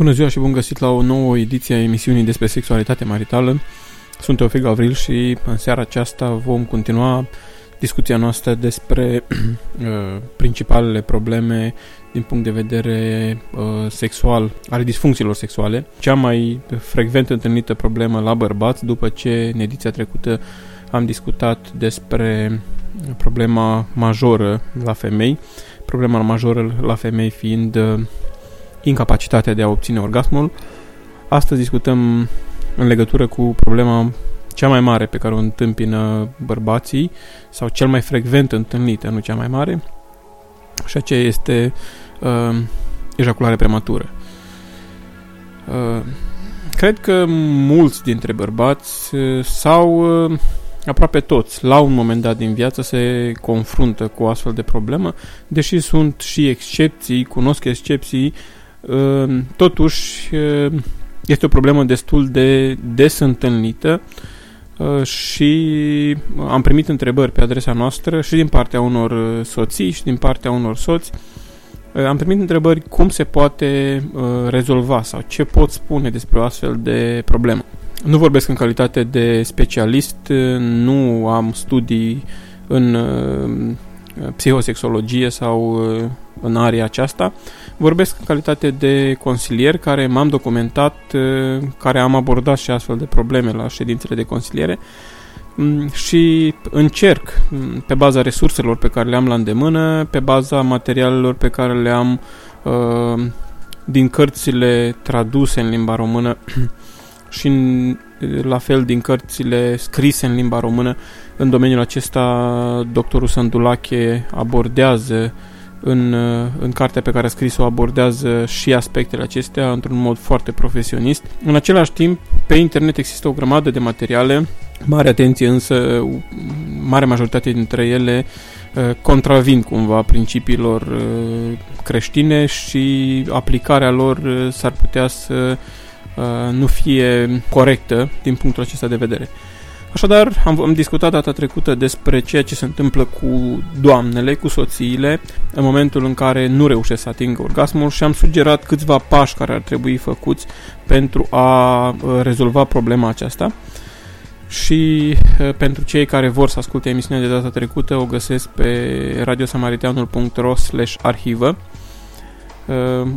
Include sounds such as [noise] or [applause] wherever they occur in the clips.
Bună ziua și bun găsit la o nouă ediție a emisiunii despre sexualitate maritală. Sunt Teofil Gavril și în seara aceasta vom continua discuția noastră despre [clears throat] uh, principalele probleme din punct de vedere uh, sexual, ale disfuncțiilor sexuale. Cea mai frecvent întâlnită problemă la bărbați, după ce în ediția trecută am discutat despre problema majoră la femei, problema majoră la femei fiind uh, incapacitatea de a obține orgasmul. Astăzi discutăm în legătură cu problema cea mai mare pe care o întâmpină bărbații sau cel mai frecvent întâlnită, nu cea mai mare, și aceea este uh, ejaculare prematură. Uh, cred că mulți dintre bărbați uh, sau uh, aproape toți, la un moment dat din viață, se confruntă cu o astfel de problemă, deși sunt și excepții, cunosc excepții uh, Ehm, totuși, ehm, este o problemă destul de des întâlnită ehm, și am primit întrebări pe adresa noastră și din partea unor soții și din partea unor soți. Am primit întrebări cum se poate rezolva sau ce pot spune despre o astfel de problemă. Nu vorbesc în calitate de specialist, nu am studii în psihosexologie sau în area aceasta. Vorbesc în calitate de consilier care m-am documentat, uh, care am abordat și astfel de probleme la ședințele de consiliere mm, și încerc, mm, pe baza resurselor pe care le am la îndemână, pe baza materialelor pe care le am uh, din cărțile traduse în limba română [clears throat] și în, la fel din cărțile scrise în limba română, în domeniul acesta doctorul Sandulache abordează în, uh, în cartea pe care a scris-o abordează și aspectele acestea într-un mod foarte profesionist. În același timp, pe internet există o grămadă de materiale, mare atenție însă, mare majoritate dintre ele uh, contravin cumva principiilor uh, creștine și aplicarea lor s-ar putea să nu fie corectă din punctul acesta de vedere. Așadar, am, am discutat data trecută despre ceea ce se întâmplă cu doamnele, cu soțiile, în momentul în care nu reușesc să atingă orgasmul și am sugerat câțiva pași care ar trebui făcuți pentru a uh, rezolva problema aceasta. Și uh, pentru cei care vor să asculte emisiunea de data trecută, o găsesc pe radiosamariteanul.ro arhivă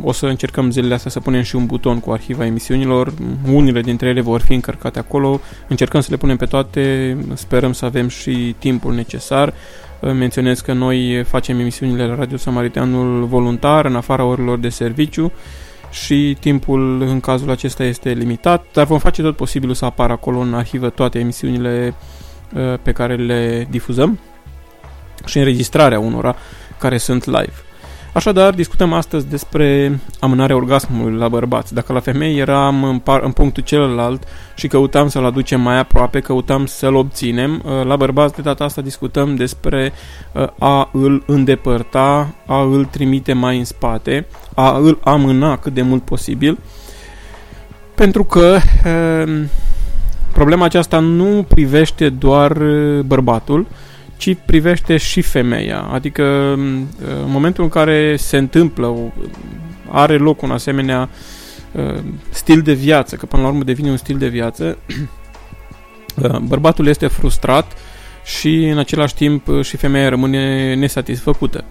o să încercăm zilele astea să punem și un buton cu arhiva emisiunilor. Unele dintre ele vor fi încărcate acolo. Încercăm să le punem pe toate. Sperăm să avem și timpul necesar. Menționez că noi facem emisiunile la Radio Samariteanul voluntar, în afara orilor de serviciu și timpul în cazul acesta este limitat, dar vom face tot posibilul să apară acolo în arhivă toate emisiunile uh, pe care le difuzăm și înregistrarea unora care sunt live. Așadar, discutăm astăzi despre amânarea orgasmului la bărbați. Dacă la femei eram în, par, în punctul celălalt și căutam să-l aducem mai aproape, căutam să-l obținem, uh, la bărbați de data asta discutăm despre uh, a îl îndepărta, a îl trimite mai în spate, a îl amâna cât de mult posibil, pentru că uh, problema aceasta nu privește doar bărbatul, ci privește și femeia. Adică în momentul în care se întâmplă, are loc un asemenea uh, stil de viață, că până la urmă devine un stil de viață, uh, [clears throat] bărbatul este frustrat și în același timp uh, și femeia rămâne nesatisfăcută.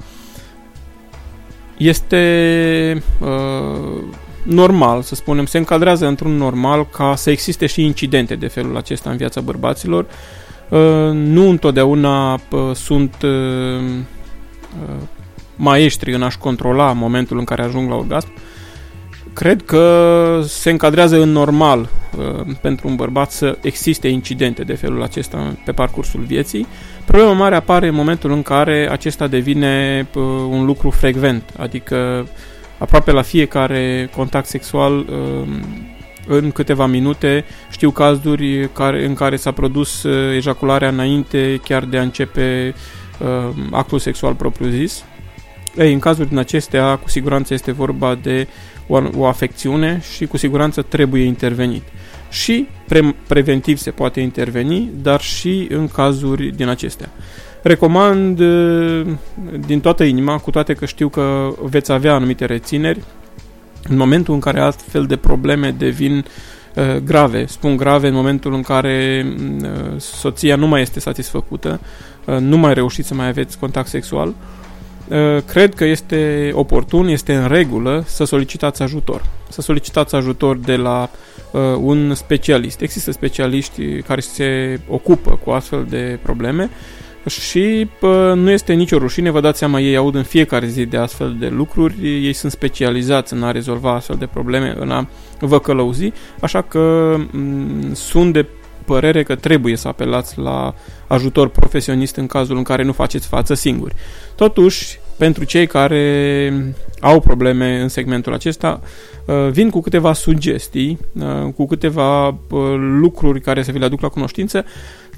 Este uh, normal, să spunem, se încadrează într-un normal ca să existe și incidente de felul acesta în viața bărbaților, uh, Uh, nu întotdeauna uh, sunt uh, maestri în a-și controla momentul în care ajung la orgasm. Cred că se încadrează în normal pentru un bărbat să existe incidente de felul acesta pe parcursul vieții, Problema mare apare în momentul în care acesta devine uh, un lucru frecvent, adică aproape la fiecare contact sexual uh, în câteva minute știu cazuri care, în care s-a produs uh, ejacularea înainte chiar de a începe uh, actul sexual propriu-zis. Ei, în cazuri din acestea, cu siguranță este vorba de o, o afecțiune și cu siguranță trebuie intervenit. Și pre- preventiv se poate interveni, dar și în cazuri din acestea. Recomand uh, din toată inima, cu toate că știu că veți avea anumite rețineri, în momentul în care astfel de probleme devin uh, grave, spun grave în momentul în care uh, soția nu mai este satisfăcută, uh, nu mai reușiți să mai aveți contact sexual, uh, cred că este oportun, este în regulă să solicitați ajutor. Să solicitați ajutor de la uh, un specialist. Există specialiști care se ocupă cu astfel de probleme și pă, nu este nicio rușine, vă dați seama, ei aud în fiecare zi de astfel de lucruri, ei sunt specializați în a rezolva astfel de probleme, în a vă călăuzi, așa că m- sunt de părere că trebuie să apelați la ajutor profesionist în cazul în care nu faceți față singuri. Totuși, pentru cei care au probleme în segmentul acesta, uh, vin cu câteva sugestii, uh, cu câteva uh, lucruri care să vi le aduc la cunoștință,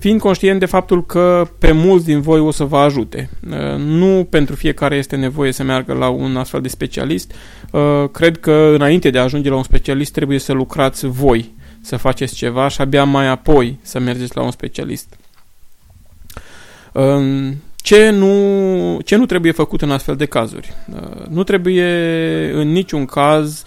fiind conștient de faptul că pe mulți din voi o să vă ajute. Nu pentru fiecare este nevoie să meargă la un astfel de specialist. Cred că înainte de a ajunge la un specialist trebuie să lucrați voi, să faceți ceva și abia mai apoi să mergeți la un specialist. Ce nu, ce nu trebuie făcut în astfel de cazuri? Nu trebuie în niciun caz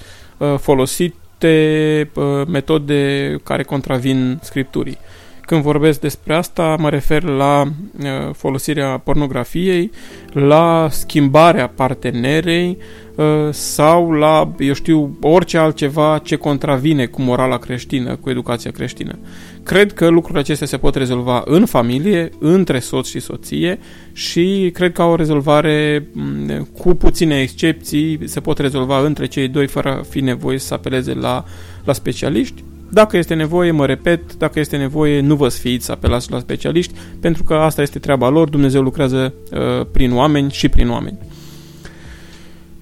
folosite metode care contravin scripturii. Când vorbesc despre asta, mă refer la uh, folosirea pornografiei, la schimbarea partenerei uh, sau la, eu știu, orice altceva ce contravine cu morala creștină, cu educația creștină. Cred că lucrurile acestea se pot rezolva în familie, între soț și soție și cred că au o rezolvare mm, cu puține excepții, se pot rezolva între cei doi fără a fi nevoie să apeleze la, la specialiști dacă este nevoie, mă repet, dacă este nevoie, nu vă sfiiți să apelați la specialiști, pentru că asta este treaba lor, Dumnezeu lucrează uh, prin oameni și prin oameni.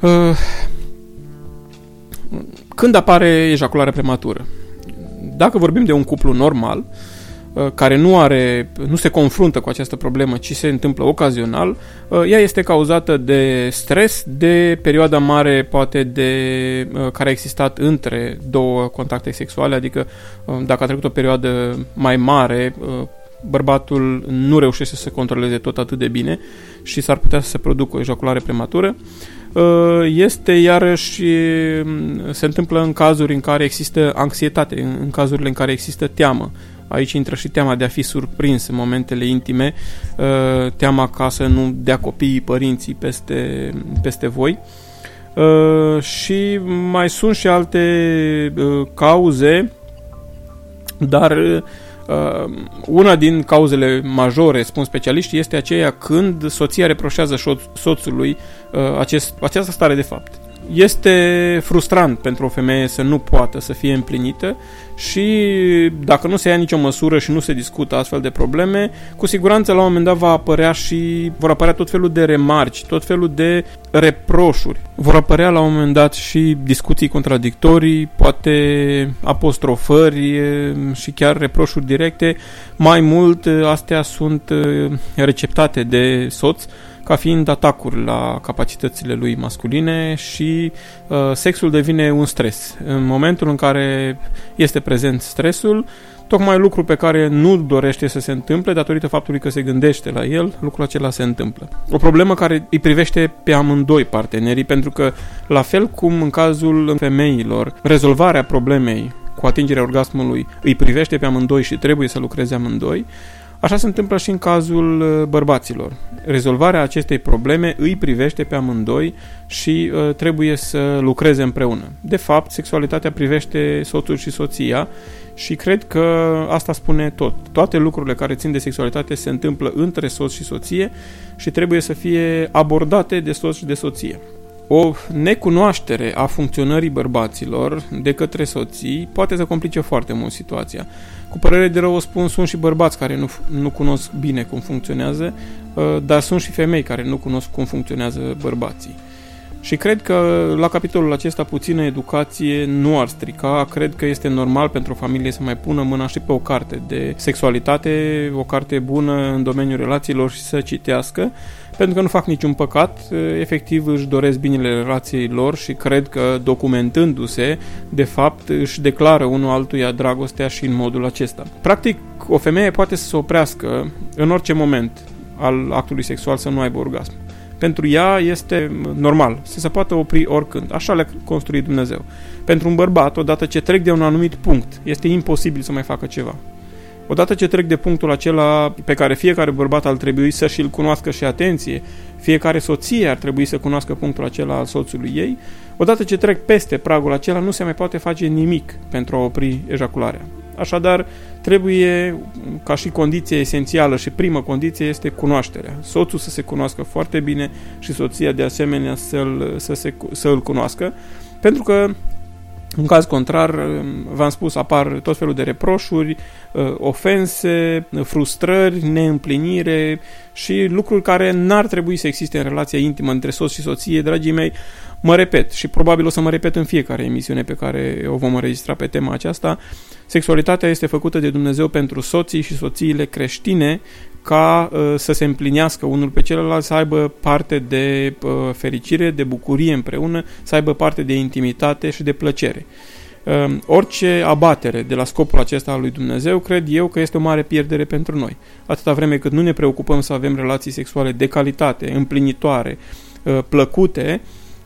Uh, când apare ejacularea prematură? Dacă vorbim de un cuplu normal, uh, Uh, care nu are, nu se confruntă cu această problemă, ci se întâmplă ocazional, uh, ea este cauzată de stres, de perioada mare, poate de uh, care a existat între două contacte sexuale, adică dacă a trecut o perioadă mai mare, bărbatul nu reușește să se controleze tot atât de bine și s-ar putea să se producă o ejaculare prematură. Este iarăși, se întâmplă în cazuri în care există anxietate, în cazurile în care există teamă, Aici intră și teama de a fi surprins în momentele intime, uh, teama ca să nu dea copiii părinții peste, peste voi. Uh, și mai sunt și alte uh, cauze, dar una din cauzele majore, spun specialiștii, este aceea când soția reproșează soțului acest, această stare de fapt. Este frustrant pentru o femeie să nu poată să fie împlinită și dacă nu se ia nicio măsură și nu se discută astfel de probleme, cu siguranță la un moment dat va apărea și vor apărea tot felul de remarci, tot felul de reproșuri. Vor apărea la un moment dat și discuții contradictorii, poate apostrofări și chiar reproșuri directe. Mai mult, astea sunt receptate de soț ca fiind atacuri la capacitățile lui masculine și uh, sexul devine un stres. În momentul în care este prezent stresul, tocmai lucru pe care nu dorește să se întâmple datorită faptului că se gândește la el, lucrul acela se întâmplă. O problemă care îi privește pe amândoi partenerii, pentru că, la fel cum în cazul femeilor, rezolvarea problemei cu atingerea orgasmului îi privește pe amândoi și trebuie să lucreze amândoi, Așa se întâmplă și în cazul uh, bărbaților. Rezolvarea acestei probleme îi privește pe amândoi și uh, trebuie să lucreze împreună. De fapt, sexualitatea privește soțul și soția și cred că asta spune tot. Toate lucrurile care țin de sexualitate se întâmplă între soț și soție și trebuie să fie abordate de soț și de soție. O necunoaștere a funcționării bărbaților de către soții poate să complice foarte mult situația. Cu părere de rău o spun, sunt și bărbați care nu, nu cunosc bine cum funcționează, uh, dar sunt și femei care nu cunosc cum funcționează bărbații. Și cred că la capitolul acesta puțină educație nu ar strica, cred că este normal pentru o familie să mai pună mâna și pe o carte de sexualitate, o carte bună în domeniul relațiilor și să citească, pentru că nu fac niciun păcat, efectiv își doresc binele relației lor și cred că documentându-se, de fapt își declară unul altuia dragostea și în modul acesta. Practic, o femeie poate să se oprească în orice moment al actului sexual să nu aibă orgasm pentru ea este normal, să se poată opri oricând. Așa le-a construit Dumnezeu. Pentru un bărbat, odată ce trec de un anumit punct, este imposibil să mai facă ceva. Odată ce trec de punctul acela pe care fiecare bărbat ar trebui să și-l cunoască și atenție, fiecare soție ar trebui să cunoască punctul acela al soțului ei, odată ce trec peste pragul acela, nu se mai poate face nimic pentru a opri ejacularea. Așadar, trebuie, ca și condiție esențială și primă condiție, este cunoașterea. Soțul să se cunoască foarte bine și soția de asemenea să-l, să se, să-l cunoască, pentru că în caz contrar, v-am spus, apar tot felul de reproșuri, uh, ofense, frustrări, neîmplinire și lucruri care n-ar trebui să existe în relația intimă între soț și soție, dragii mei. Mă repet și probabil o să mă repet în fiecare emisiune pe care o vom înregistra pe tema aceasta. Sexualitatea este făcută de Dumnezeu pentru soții și soțiile creștine ca uh, să se împlinească unul pe celălalt, să aibă parte de uh, fericire, de bucurie împreună, să aibă parte de intimitate și de plăcere. Uh, orice abatere de la scopul acesta al lui Dumnezeu, cred eu că este o mare pierdere pentru noi. Atâta vreme cât nu ne preocupăm să avem relații sexuale de calitate, împlinitoare, uh, plăcute,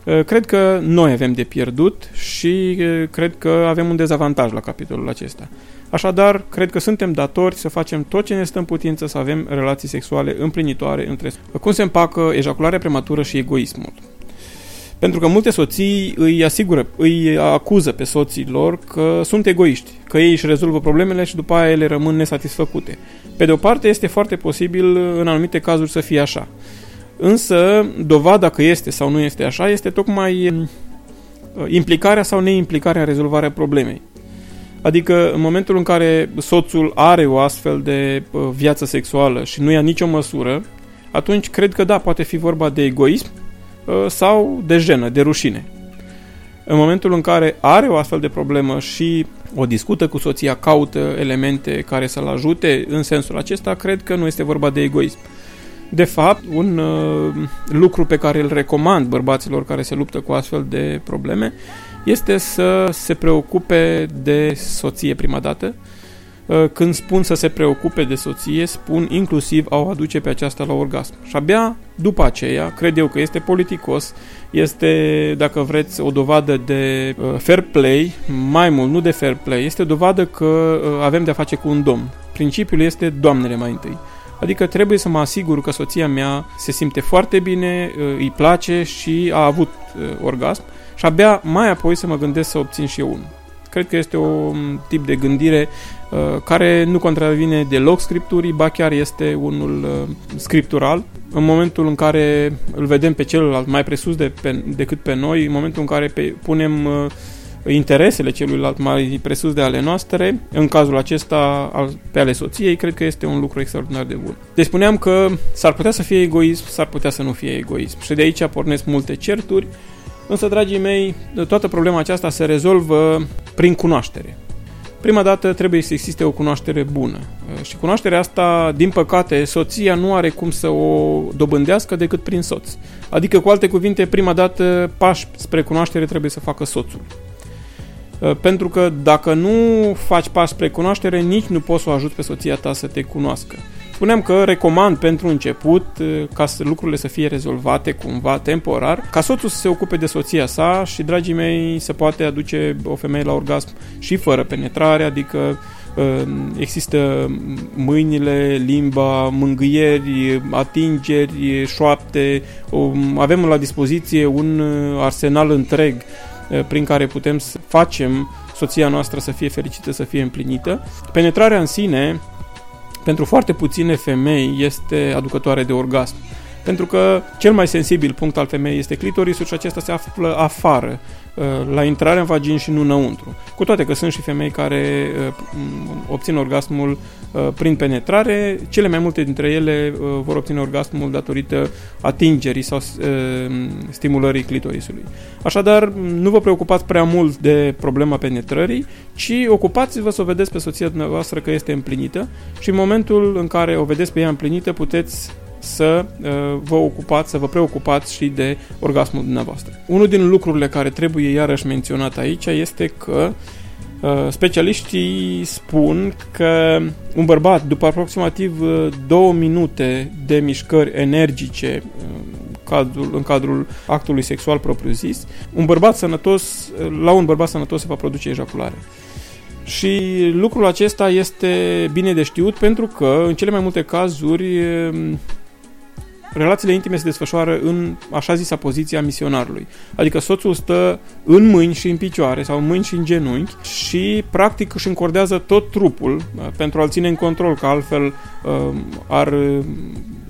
uh, Cred că noi avem de pierdut și uh, cred că avem un dezavantaj la capitolul acesta. Așadar, cred că suntem datori să facem tot ce ne stă în putință să avem relații sexuale împlinitoare între Cum se împacă ejacularea prematură și egoismul? Pentru că multe soții îi asigură, îi acuză pe soții lor că sunt egoiști, că ei își rezolvă problemele și după aia ele rămân nesatisfăcute. Pe de o parte, este foarte posibil în anumite cazuri să fie așa. Însă, dovada că este sau nu este așa este tocmai uh, implicarea sau neimplicarea în rezolvarea problemei. Adică în momentul în care soțul are o astfel de uh, viață sexuală și nu ia nicio măsură, atunci cred că da, poate fi vorba de egoism uh, sau de jenă, de rușine. În momentul în care are o astfel de problemă și o discută cu soția, caută elemente care să-l ajute în sensul acesta, cred că nu este vorba de egoism. De fapt, un uh, lucru pe care îl recomand bărbaților care se luptă cu astfel de probleme este să se preocupe de soție prima dată. Uh, când spun să se preocupe de soție, spun inclusiv a o aduce pe aceasta la orgasm. Și abia după aceea, cred eu că este politicos, este, dacă vreți, o dovadă de uh, fair play, mai mult, nu de fair play, este o dovadă că uh, avem de-a face cu un domn. Principiul este doamnele mai întâi. Adică trebuie să mă asigur că soția mea se simte foarte bine, îi place și a avut orgasm și abia mai apoi să mă gândesc să obțin și eu unul. Cred că este un tip de gândire uh, care nu contravine deloc scripturii, ba chiar este unul uh, scriptural. În momentul în care îl vedem pe celălalt mai presus de pe, decât pe noi, în momentul în care pe, punem uh, interesele celuilalt mai presus de ale noastre, în cazul acesta al, pe ale soției, cred că este un lucru extraordinar de bun. Deci spuneam că s-ar putea să fie egoism, s-ar putea să nu fie egoism. Și de aici pornesc multe certuri, Însă, dragii mei, toată problema aceasta se rezolvă prin cunoaștere. Prima dată trebuie să existe o cunoaștere bună. Și cunoașterea asta, din păcate, soția nu are cum să o dobândească decât prin soț. Adică, cu alte cuvinte, prima dată pași spre cunoaștere trebuie să facă soțul. Pentru că dacă nu faci pași spre cunoaștere, nici nu poți să o ajuți pe soția ta să te cunoască. Spuneam că recomand pentru început, uh, ca să lucrurile să fie rezolvate cumva temporar, ca soțul să se ocupe de soția sa și, dragii mei, se poate aduce o femeie la orgasm și fără penetrare, adică uh, există mâinile, limba, mângâieri, atingeri, șoapte, um, avem la dispoziție un uh, arsenal întreg prin care putem să facem soția noastră să fie fericită, să fie împlinită. Penetrarea în sine pentru foarte puține femei este aducătoare de orgasm. Pentru că cel mai sensibil punct al femeii este clitorisul și acesta se află afară, uh, la intrarea în vagin și nu înăuntru. Cu toate că sunt și femei care uh, obțin orgasmul uh, prin penetrare, cele mai multe dintre ele vor obține orgasmul datorită atingerii sau stimulării clitorisului. Așadar, nu vă preocupați prea mult de problema penetrării, ci ocupați-vă să o vedeți pe soția dumneavoastră că este împlinită și în momentul în care o vedeți pe ea împlinită puteți să uh, vă ocupați, să vă preocupați și de orgasmul dumneavoastră. Unul din lucrurile care trebuie iarăși menționat aici este că uh, specialiștii spun că un bărbat după aproximativ uh, două minute de mișcări energice cadrul, în cadrul actului sexual propriu-zis, un bărbat sănătos, la un bărbat sănătos se va produce ejaculare. Și lucrul acesta este bine de știut pentru că, în cele mai multe cazuri, relațiile intime se desfășoară în așa zisa poziție a misionarului. Adică soțul stă în mâini și în picioare sau în mâini și în genunchi și practic își încordează tot trupul uh, pentru a-l ține în control, că altfel uh, ar,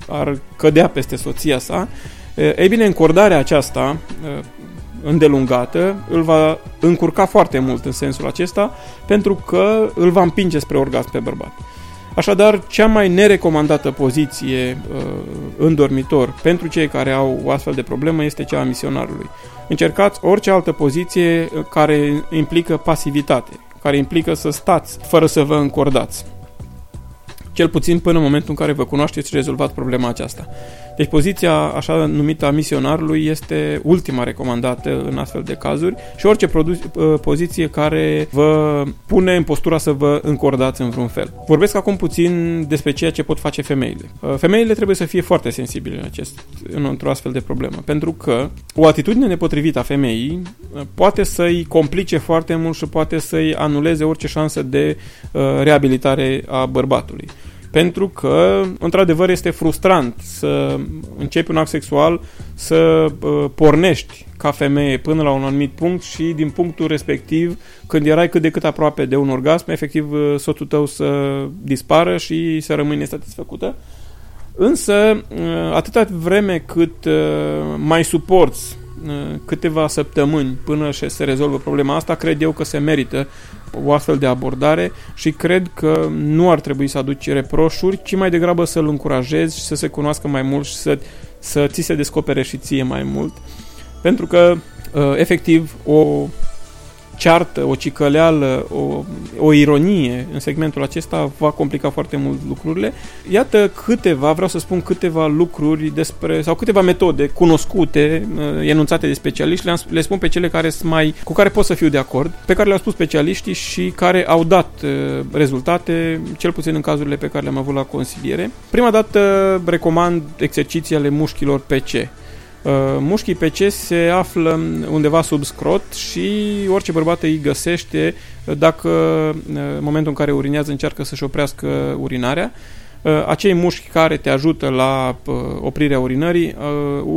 ar cădea peste soția sa. Uh, ei bine, încordarea aceasta îndelungată îl va încurca foarte mult în sensul acesta pentru că îl va împinge spre orgasm pe bărbat. Așadar, cea mai nerecomandată poziție uh, în dormitor pentru cei care au o astfel de problemă este cea a misionarului. Încercați orice altă poziție uh, care implică pasivitate, care implică să stați fără să vă încordați. Cel puțin până în momentul în care vă cunoașteți și rezolvați problema aceasta. Deci poziția așa numită a misionarului este ultima recomandată în astfel de cazuri și orice uh, poziție care vă pune în postura să vă încordați în vreun fel. Vorbesc acum puțin despre ceea ce pot face femeile. Uh, femeile trebuie să fie foarte sensibile în acest, în, într-o astfel de problemă, pentru că o atitudine nepotrivită a femeii uh, poate să-i complice foarte mult și poate să-i anuleze orice șansă de reabilitare a bărbatului pentru că, într-adevăr, este frustrant să începi un act sexual, să uh, pornești ca femeie până la un anumit punct și din punctul respectiv, când erai cât de cât aproape de un orgasm, efectiv uh, soțul tău să dispară și să rămâi nesatisfăcută. Însă, uh, atâta vreme cât uh, mai suporți uh, câteva săptămâni până se rezolvă problema asta, cred eu că se merită o astfel de abordare și cred că nu ar trebui să aduci reproșuri, ci mai degrabă să-l încurajezi și să se cunoască mai mult și să, să ți se descopere și ție mai mult. Pentru că, uh, efectiv, o ceartă, o cicăleală, o, o ironie în segmentul acesta va complica foarte mult lucrurile. Iată câteva, vreau să spun câteva lucruri despre, sau câteva metode cunoscute, uh, enunțate de specialiști, le, le spun pe cele care sunt mai, cu care pot să fiu de acord, pe care le-au spus specialiștii și care au dat uh, rezultate, cel puțin în cazurile pe care le-am avut la consiliere. Prima dată recomand exerciții ale mușchilor PC Uh, mușchii PC se află undeva sub scrot și orice bărbat îi găsește dacă uh, în momentul în care urinează încearcă să-și oprească urinarea. Uh, acei mușchi care te ajută la oprirea urinării,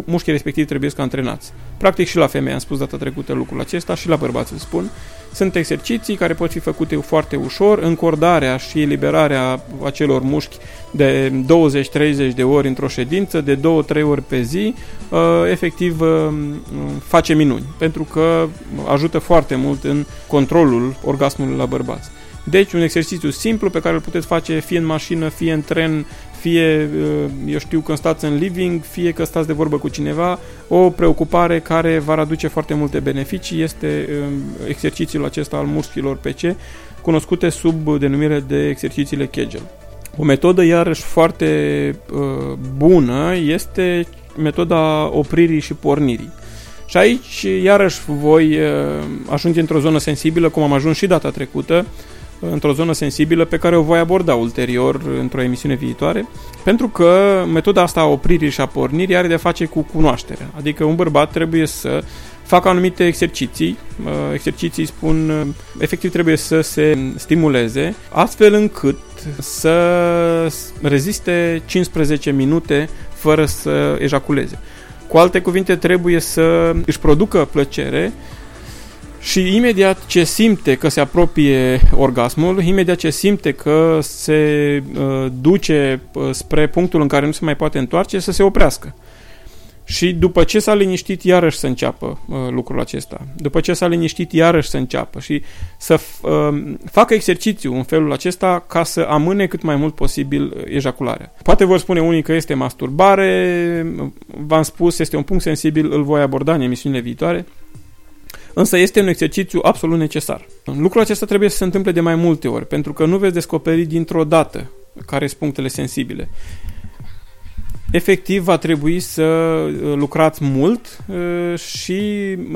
mușchii respectivi trebuie să antrenați. Practic și la femei am spus data trecută lucrul acesta și la bărbați îl spun. Sunt exerciții care pot fi făcute foarte ușor, încordarea și eliberarea acelor mușchi de 20-30 de ori într-o ședință, de 2-3 ori pe zi, uh, efectiv uh, face minuni, pentru că ajută foarte mult în controlul orgasmului la bărbați. Deci un exercițiu simplu pe care îl puteți face fie în mașină, fie în tren, fie, uh, eu știu, când stați în living, fie că stați de vorbă cu cineva, o preocupare care va aduce foarte multe beneficii este exercițiul acesta al mușchilor PC, cunoscute sub denumire de exercițiile Kegel. O metodă iarăși foarte uh, bună este metoda opririi și pornirii. Și aici iarăși voi uh, ajunge într-o zonă sensibilă, cum am ajuns și data trecută, uh, într-o zonă sensibilă pe care o voi aborda ulterior într-o emisiune viitoare, pentru că metoda asta a opririi și a pornirii are de face cu cunoașterea. Adică un bărbat trebuie să facă anumite exerciții, uh, exerciții spun, uh, efectiv trebuie să se stimuleze, astfel încât să reziste 15 minute fără să ejaculeze. Cu alte cuvinte, trebuie să își producă plăcere și imediat ce simte că se apropie orgasmul, imediat ce simte că se uh, duce uh, spre punctul în care nu se mai poate întoarce, să se oprească. Și după ce s-a liniștit, iarăși să înceapă uh, lucrul acesta. După ce s-a liniștit, iarăși să înceapă și să uh, facă exercițiu în felul acesta ca să amâne cât mai mult posibil ejacularea. Poate vor spune unii că este masturbare, v-am spus, este un punct sensibil, îl voi aborda în emisiunile viitoare, însă este un exercițiu absolut necesar. Lucrul acesta trebuie să se întâmple de mai multe ori, pentru că nu veți descoperi dintr-o dată care sunt punctele sensibile efectiv va trebui să uh, lucrați mult uh, și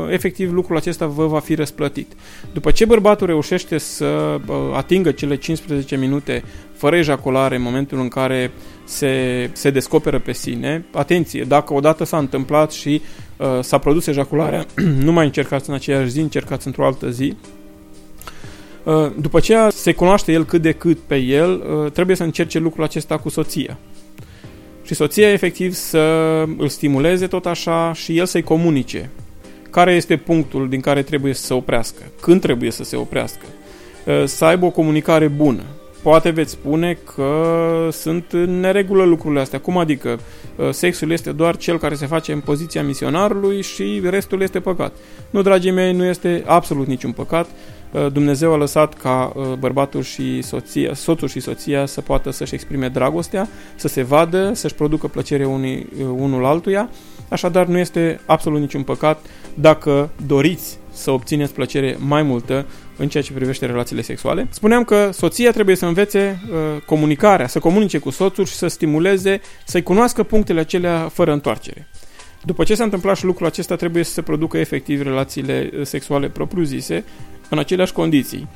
efectiv lucrul acesta vă va fi răsplătit. După ce bărbatul reușește să uh, atingă cele 15 minute fără ejaculare în momentul în care se, se descoperă pe sine, atenție, dacă odată s-a întâmplat și uh, s-a produs ejacularea, [clears throat] nu mai încercați în aceeași zi, încercați într-o altă zi, după ce se cunoaște el cât de cât pe el, trebuie să încerce lucrul acesta cu soția. Și soția efectiv să îl stimuleze tot așa și el să-i comunice care este punctul din care trebuie să se oprească, când trebuie să se oprească, ă, să aibă o comunicare bună. Poate veți spune că sunt în neregulă lucrurile astea. Cum adică ă, sexul este doar cel care se face în poziția misionarului și restul este păcat? Nu, dragii mei, nu este absolut niciun păcat. Uh, Dumnezeu a lăsat ca uh, bărbatul și soția, soțul și soția să poată să-și exprime dragostea, să se vadă, să-și producă plăcere unii, uh, unul altuia. Așadar, nu este absolut niciun păcat dacă doriți să obțineți plăcere mai multă în ceea ce privește relațiile sexuale. Spuneam că soția trebuie să învețe uh, comunicarea, să comunice cu soțul și să stimuleze, să-i cunoască punctele acelea fără întoarcere. După ce s-a întâmplat și lucrul acesta, trebuie să se producă efectiv relațiile sexuale propriu-zise, în aceleași condiții.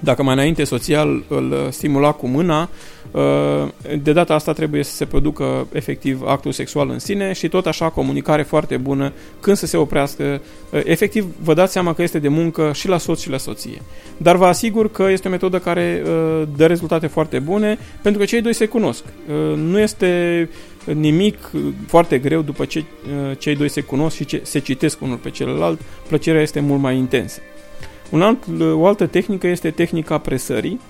Dacă mai înainte soția îl stimula cu mâna, uh, de data asta trebuie să se producă efectiv actul sexual în sine și tot așa comunicare foarte bună când să se oprească. Uh, efectiv, vă dați seama că este de muncă și la soț și la soție. Dar vă asigur că este o metodă care uh, dă rezultate foarte bune pentru că cei doi se cunosc. Nu este nimic foarte greu după ce cei doi se cunosc și se citesc unul pe celălalt, plăcerea este mult mai intensă. Un alt, o altă tehnică este tehnica presării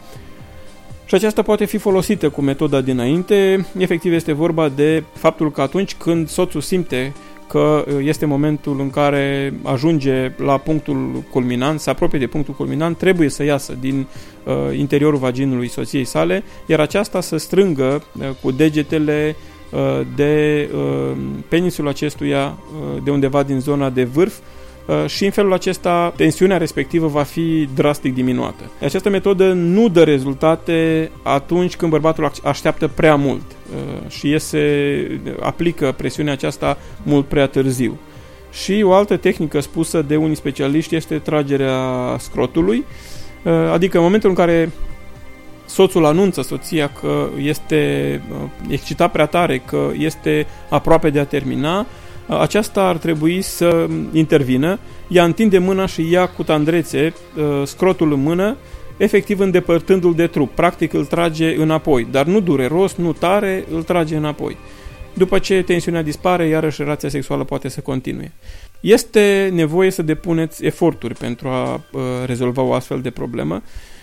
și aceasta poate fi folosită cu metoda dinainte. Efectiv este vorba de faptul că atunci când soțul simte că este momentul în care ajunge la punctul culminant, se apropie de punctul culminant, trebuie să iasă din uh, interiorul vaginului soției sale, iar aceasta să strângă uh, cu degetele uh, de uh, penisul acestuia uh, de undeva din zona de vârf Uh, și în felul acesta tensiunea respectivă va fi drastic diminuată. Această metodă nu dă rezultate atunci când bărbatul așteaptă prea mult uh, și iese, aplică presiunea aceasta mult prea târziu. Și o altă tehnică spusă de unii specialiști este tragerea scrotului, uh, adică în momentul în care soțul anunță soția că este excitat prea tare, că este aproape de a termina, aceasta ar trebui să intervină, ea întinde mâna și ia cu tandrețe uh, scrotul în mână, efectiv îndepărtându-l de trup. Practic îl trage înapoi, dar nu dureros, nu tare, îl trage înapoi. După ce tensiunea dispare, iarăși relația sexuală poate să continue. Este nevoie să depuneți eforturi pentru a uh, rezolva o astfel de problemă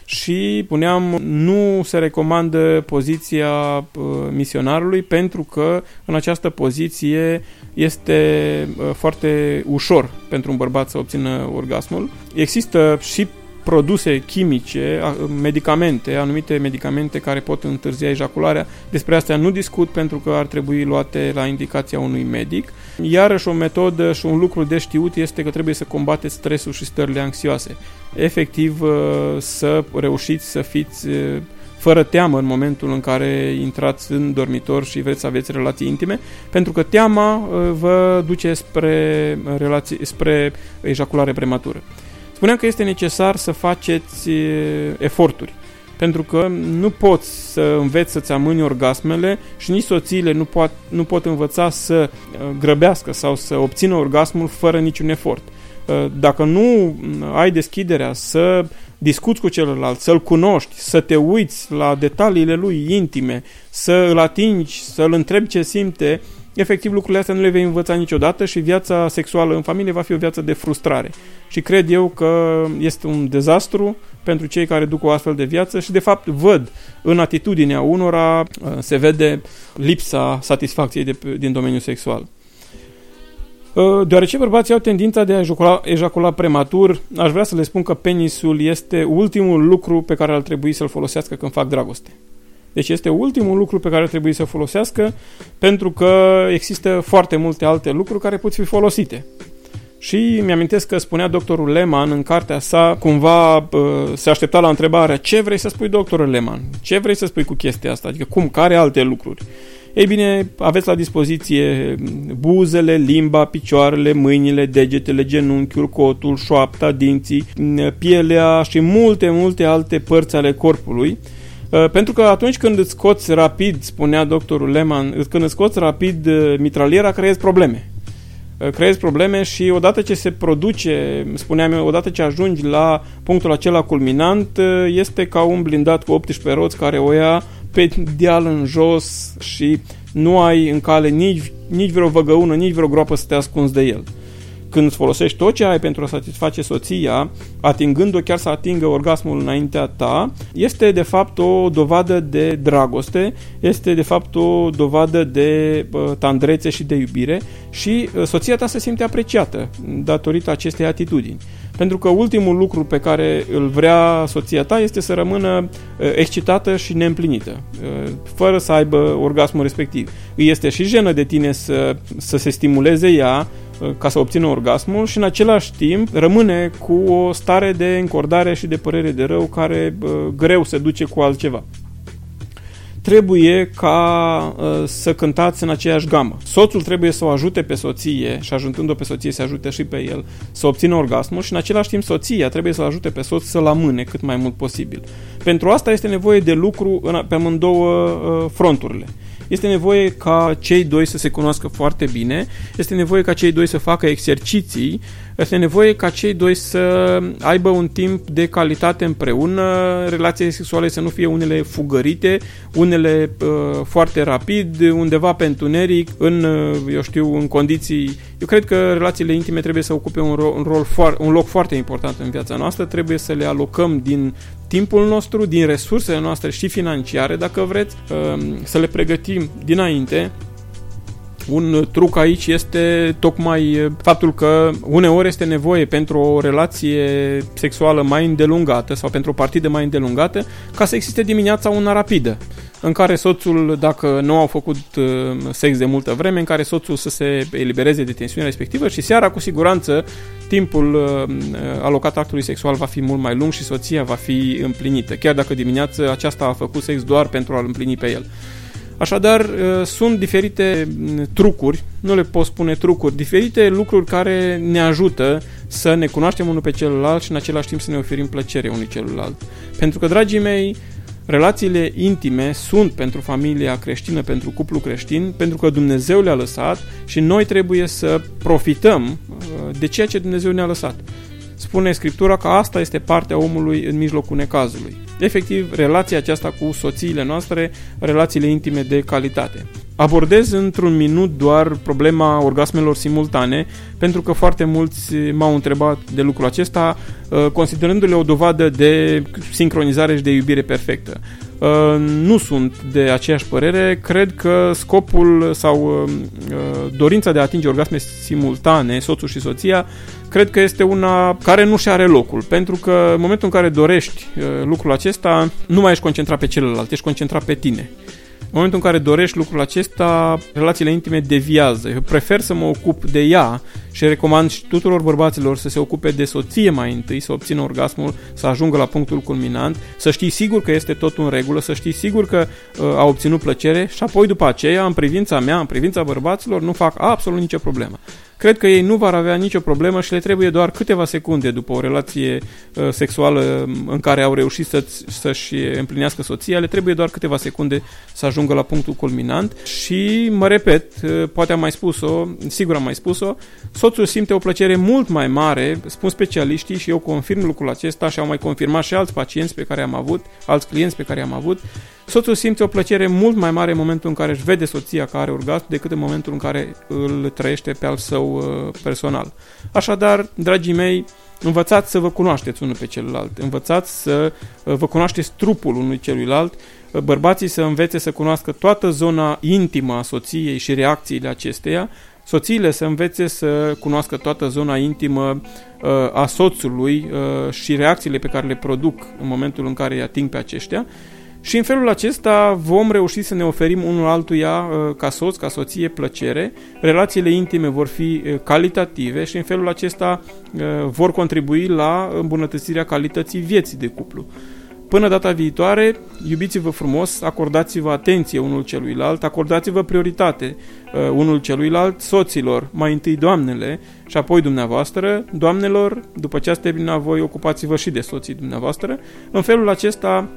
și, puneam, nu se recomandă poziția uh, misionarului pentru că în această poziție este uh, foarte ușor pentru un bărbat să obțină orgasmul. Există și produse chimice, medicamente, anumite medicamente care pot întârzia ejacularea. Despre astea nu discut pentru că ar trebui luate la indicația unui medic. Iarăși o metodă și un lucru de știut este că trebuie să combateți stresul și stările anxioase. Efectiv uh, să reușiți să fiți uh, fără teamă în momentul în care intrați în dormitor și vreți să aveți relații intime, pentru că teama uh, vă duce spre, relații, spre ejaculare prematură. Spuneam că este necesar să faceți eforturi, pentru că nu poți să înveți să-ți amâni orgasmele și nici soțiile nu pot, nu pot învăța să grăbească sau să obțină orgasmul fără niciun efort. Dacă nu ai deschiderea să discuți cu celălalt, să-l cunoști, să te uiți la detaliile lui intime, să îl atingi, să-l întrebi ce simte, efectiv lucrurile astea nu le vei învăța niciodată și viața sexuală în familie va fi o viață de frustrare. Și cred eu că este un dezastru pentru cei care duc o astfel de viață și de fapt văd în atitudinea unora, uh, se vede lipsa satisfacției de, din domeniul sexual. Uh, deoarece bărbații au tendința de a ejacula, ejacula prematur, aș vrea să le spun că penisul este ultimul lucru pe care ar trebui să-l folosească când fac dragoste. Deci este ultimul lucru pe care ar trebui să folosească pentru că există foarte multe alte lucruri care pot fi folosite. Și mi-amintesc că spunea doctorul Lehmann în cartea sa, cumva se aștepta la întrebarea ce vrei să spui doctorul Lehmann? Ce vrei să spui cu chestia asta? Adică cum, care alte lucruri? Ei bine, aveți la dispoziție buzele, limba, picioarele, mâinile, degetele, genunchiul, cotul, șoapta, dinții, pielea și multe, multe alte părți ale corpului. Uh, pentru că atunci când îți scoți rapid, spunea doctorul Lehmann, când îți scoți rapid uh, mitraliera, creezi probleme. Uh, creezi probleme și odată ce se produce, spuneam eu, odată ce ajungi la punctul acela culminant, este ca un blindat cu 18 roți care o ia pe deal în jos și nu ai în cale nici, nici vreo văgăună, nici vreo groapă să te ascunzi de el. Când îți folosești tot ce ai pentru a satisface soția, atingând-o chiar să atingă orgasmul înaintea ta, este de fapt o dovadă de dragoste, este de fapt o dovadă de uh, tandrețe și de iubire și uh, soția ta se simte apreciată datorită acestei atitudini. Pentru că ultimul lucru pe care îl vrea soția ta este să rămână uh, excitată și neîmplinită, uh, fără să aibă orgasmul respectiv. Îi este și jenă de tine să, să se stimuleze ea uh, ca să obțină orgasmul și în același timp rămâne cu o stare de încordare și de părere de rău care greu se duce cu altceva trebuie ca uh, să cântați în aceeași gamă. Soțul trebuie să o ajute pe soție și ajutând-o pe soție să ajute și pe el să obțină orgasmul și în același timp soția trebuie să ajute pe soț să-l amâne cât mai mult posibil. Pentru asta este nevoie de lucru în, pe amândouă uh, fronturile. Este nevoie ca cei doi să se cunoască foarte bine, este nevoie ca cei doi să facă exerciții, este nevoie ca cei doi să aibă un timp de calitate împreună, relațiile sexuale să nu fie unele fugărite, unele uh, foarte rapid, undeva pe întuneric, în, uh, eu știu, în condiții... Eu cred că relațiile intime trebuie să ocupe un, ro- un, rol foar- un loc foarte important în viața noastră, trebuie să le alocăm din timpul nostru, din resursele noastre și financiare, dacă vreți, um, să le pregătim dinainte. Un truc aici este tocmai uh, faptul că uneori este nevoie pentru o relație sexuală mai îndelungată sau pentru o partidă mai îndelungată ca să existe dimineața una rapidă în care soțul, dacă nu au făcut uh, sex de multă vreme, în care soțul să se elibereze de tensiunea respectivă și seara, cu siguranță, timpul uh, alocat actului sexual va fi mult mai lung și soția va fi împlinită, chiar dacă dimineața aceasta a făcut sex doar pentru a-l împlini pe el. Așadar, uh, sunt diferite mm, trucuri, nu le pot spune trucuri, diferite lucruri care ne ajută să ne cunoaștem unul pe celălalt și în același timp să ne oferim plăcere unui celălalt. Pentru că, dragii mei, Relațiile intime sunt pentru familia creștină, pentru cuplu creștin, pentru că Dumnezeu le-a lăsat și noi trebuie să profităm uh, de ceea ce Dumnezeu ne-a lăsat. Spune Scriptura că asta este partea omului în mijlocul necazului. Efectiv, relația aceasta cu soțiile noastre, relațiile intime de calitate. Abordez într-un minut doar problema orgasmelor simultane, pentru că foarte mulți m-au întrebat de lucrul acesta, uh, considerându-le o dovadă de sincronizare și de iubire perfectă. Uh, nu sunt de aceeași părere, cred că scopul sau uh, dorința de a atinge orgasme simultane, soțul și soția, cred că este una care nu și are locul, pentru că în momentul în care dorești lucrul acesta, nu mai ești concentrat pe celălalt, ești concentrat pe tine. În momentul în care dorești lucrul acesta, relațiile intime deviază. Eu prefer să mă ocup de ea și recomand și tuturor bărbaților să se ocupe de soție mai întâi, să obțină orgasmul, să ajungă la punctul culminant, să știi sigur că este tot în regulă, să știi sigur că uh, a obținut plăcere și apoi după aceea, în privința mea, în privința bărbaților, nu fac absolut nicio problemă. Cred că ei nu vor avea nicio problemă și le trebuie doar câteva secunde după o relație uh, sexuală în care au reușit să, să-și împlinească soția, le trebuie doar câteva secunde să ajungă la punctul culminant și, mă repet, uh, poate am mai spus-o, sigur am mai spus-o, soțul simte o plăcere mult mai mare, spun specialiștii și eu confirm lucrul acesta și au mai confirmat și alți pacienți pe care am avut, alți clienți pe care am avut, soțul simte o plăcere mult mai mare în momentul în care își vede soția că are orgasm decât în momentul în care îl trăiește pe al său uh, personal. Așadar, dragii mei, învățați să vă cunoașteți unul pe celălalt, învățați să uh, vă cunoașteți trupul unui celuilalt, uh, bărbații să învețe să cunoască toată zona intimă a soției și reacțiile acesteia, soțiile să învețe să cunoască toată zona intimă uh, a soțului uh, și reacțiile pe care le produc în momentul în care îi ating pe aceștia și în felul acesta vom reuși să ne oferim unul altuia uh, ca soț, ca soție plăcere, relațiile intime vor fi uh, calitative și în felul acesta uh, vor contribui la îmbunătățirea calității vieții de cuplu. Până data viitoare, iubiți-vă frumos, acordați-vă atenție unul celuilalt, acordați-vă prioritate uh, unul celuilalt, soților, mai întâi doamnele și apoi dumneavoastră, doamnelor, după ce ați terminat voi, ocupați-vă și de soții dumneavoastră. În felul acesta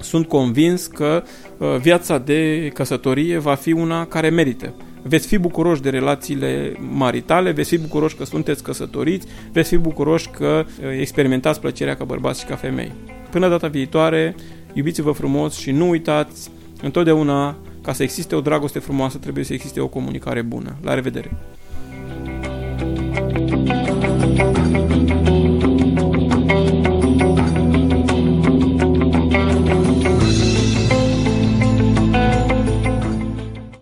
sunt convins că uh, viața de căsătorie va fi una care merită. Veți fi bucuroși de relațiile maritale, veți fi bucuroși că sunteți căsătoriți, veți fi bucuroși că uh, experimentați plăcerea ca bărbați și ca femei. Până data viitoare, iubiți-vă frumos și nu uitați întotdeauna ca să existe o dragoste frumoasă trebuie să existe o comunicare bună. La revedere! Thank you.